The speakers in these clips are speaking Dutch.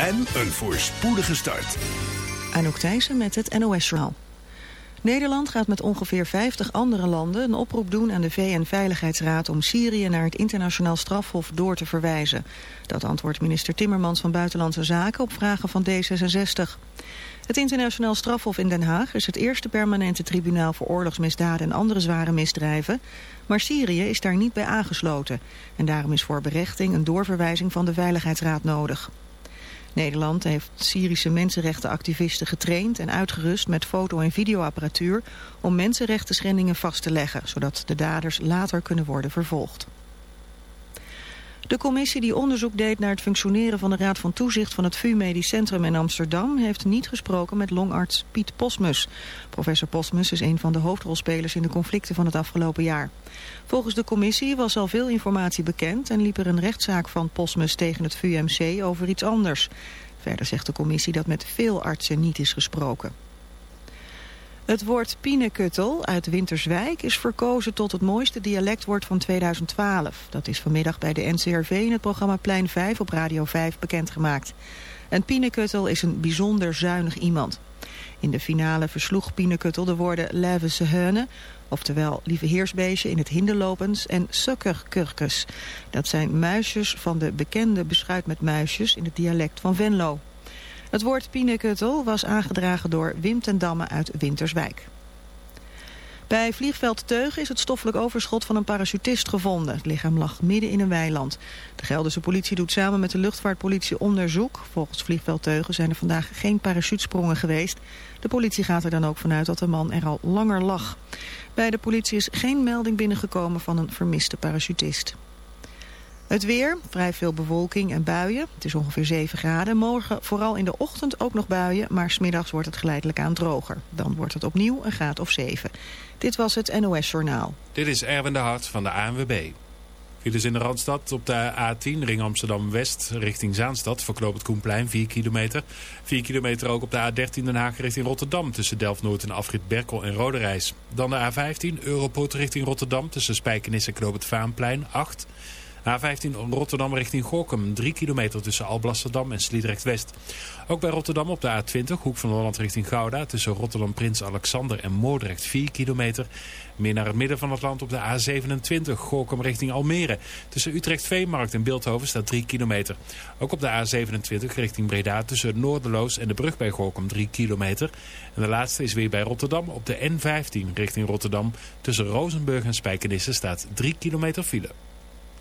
En een voorspoedige start. Anouk Thijssen met het NOS-journaal. Nederland gaat met ongeveer 50 andere landen een oproep doen aan de VN-veiligheidsraad om Syrië naar het internationaal strafhof door te verwijzen. Dat antwoordt minister Timmermans van Buitenlandse Zaken op vragen van D66. Het internationaal strafhof in Den Haag is het eerste permanente tribunaal voor oorlogsmisdaden en andere zware misdrijven. Maar Syrië is daar niet bij aangesloten. En daarom is voor berechting een doorverwijzing van de Veiligheidsraad nodig. Nederland heeft Syrische mensenrechtenactivisten getraind en uitgerust met foto- en videoapparatuur om mensenrechten schendingen vast te leggen, zodat de daders later kunnen worden vervolgd. De commissie die onderzoek deed naar het functioneren van de Raad van Toezicht van het VU Medisch Centrum in Amsterdam heeft niet gesproken met longarts Piet Posmus. Professor Posmus is een van de hoofdrolspelers in de conflicten van het afgelopen jaar. Volgens de commissie was al veel informatie bekend en liep er een rechtszaak van Posmus tegen het VUMC over iets anders. Verder zegt de commissie dat met veel artsen niet is gesproken. Het woord pienekuttel uit Winterswijk is verkozen tot het mooiste dialectwoord van 2012. Dat is vanmiddag bij de NCRV in het programma Plein 5 op Radio 5 bekendgemaakt. Een pienekuttel is een bijzonder zuinig iemand. In de finale versloeg Pienekuttel de woorden leve se heune, oftewel lieve heersbeestje in het hinderlopens en sukkerkurkes. Dat zijn muisjes van de bekende beschuit met muisjes in het dialect van Venlo. Het woord pienekuttel was aangedragen door Wim ten Damme uit Winterswijk. Bij vliegveld Teugen is het stoffelijk overschot van een parachutist gevonden. Het lichaam lag midden in een weiland. De Gelderse politie doet samen met de luchtvaartpolitie onderzoek. Volgens vliegveld Teugen zijn er vandaag geen parachutesprongen geweest. De politie gaat er dan ook vanuit dat de man er al langer lag. Bij de politie is geen melding binnengekomen van een vermiste parachutist. Het weer, vrij veel bewolking en buien. Het is ongeveer 7 graden. Morgen vooral in de ochtend ook nog buien, maar smiddags wordt het geleidelijk aan droger. Dan wordt het opnieuw een graad of 7. Dit was het NOS Journaal. Dit is Erwin de Hart van de ANWB. Files in de Randstad op de A10, ring Amsterdam-West richting Zaanstad. Verkloop het Koenplein, 4 kilometer. 4 kilometer ook op de A13 Den Haag richting Rotterdam... tussen Delft-Noord en Afrit Berkel en Roderijs. Dan de A15, Europort richting Rotterdam... tussen Spijkenis en Knoop het Vaanplein, 8 A15 Rotterdam richting Gorkum. 3 kilometer tussen Alblasserdam en Sliedrecht-West. Ook bij Rotterdam op de A20, hoek van Holland richting Gouda. Tussen Rotterdam Prins Alexander en Moordrecht 4 kilometer. Meer naar het midden van het land op de A27, Gorkum richting Almere. Tussen Utrecht Veemarkt en Beeldhoven staat 3 kilometer. Ook op de A27 richting Breda tussen Noorderloos en de brug bij Gorkum 3 kilometer. En de laatste is weer bij Rotterdam op de N15 richting Rotterdam. Tussen Rozenburg en Spijkenisse staat 3 kilometer file.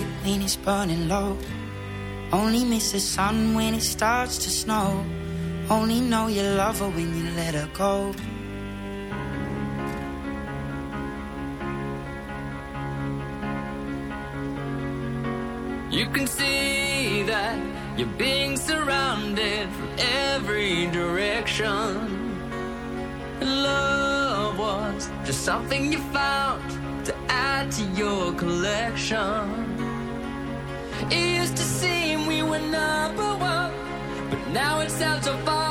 Light when it's burning low. Only miss the sun when it starts to snow. Only know you love her when you let her go. You can see that you're being surrounded from every direction. Love was just something you found to add to your collection. It used to seem we were number one, but now it sounds so far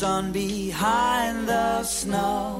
sun behind the snow.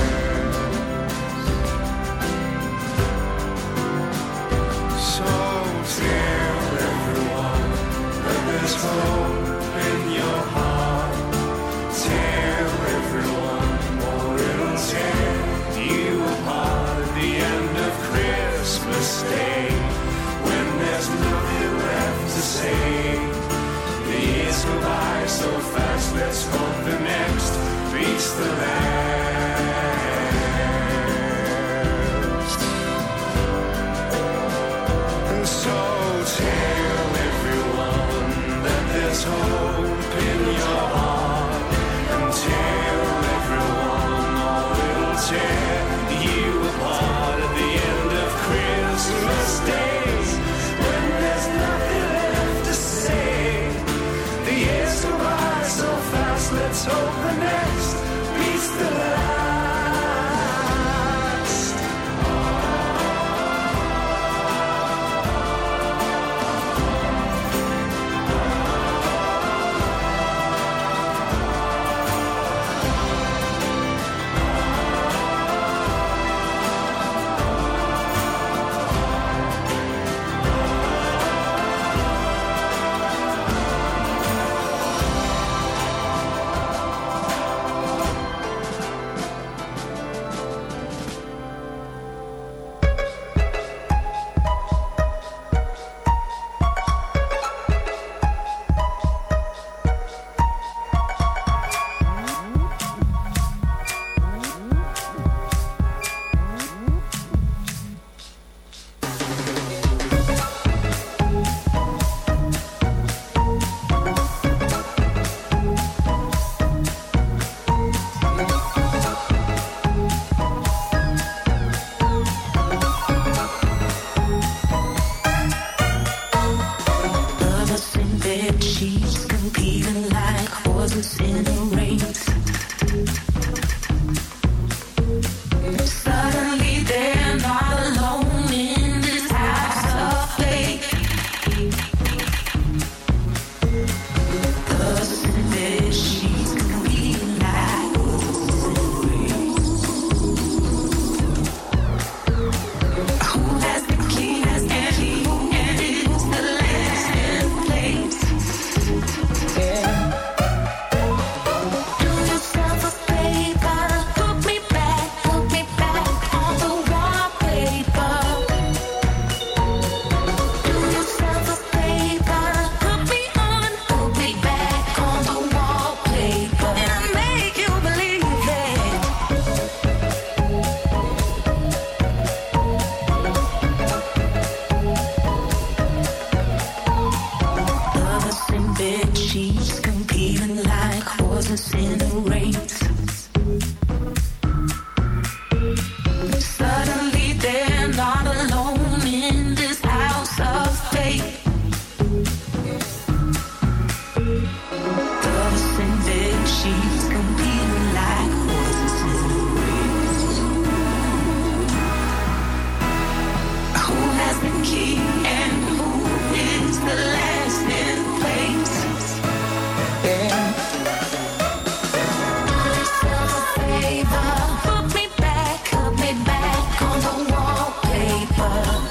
love.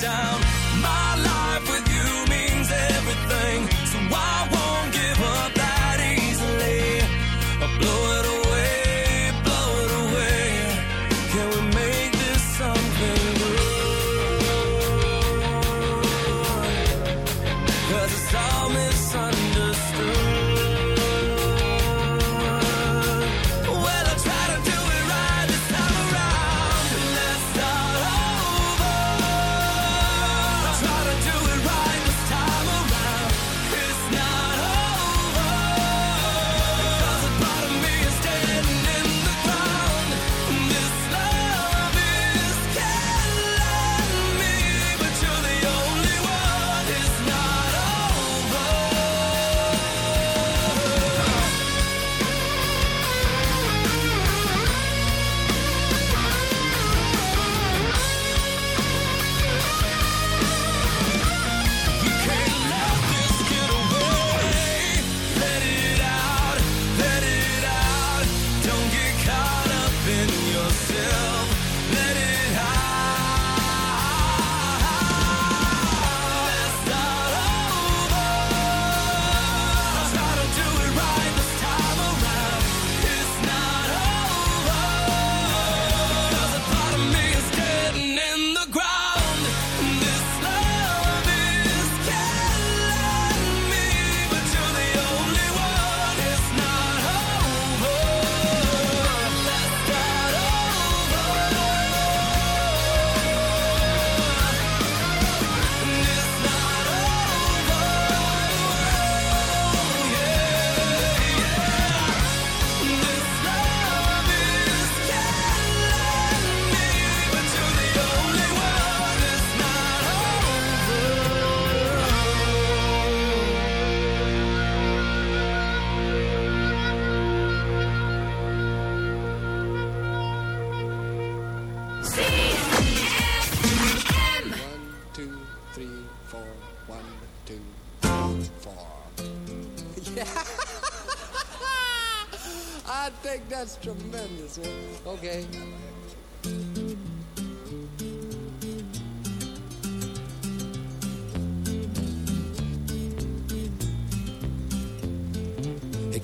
down.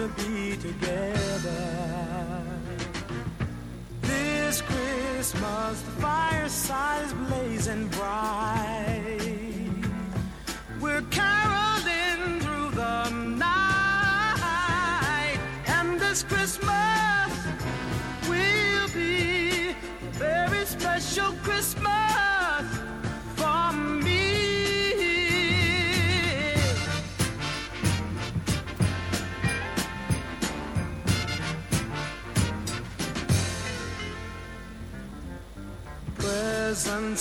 to be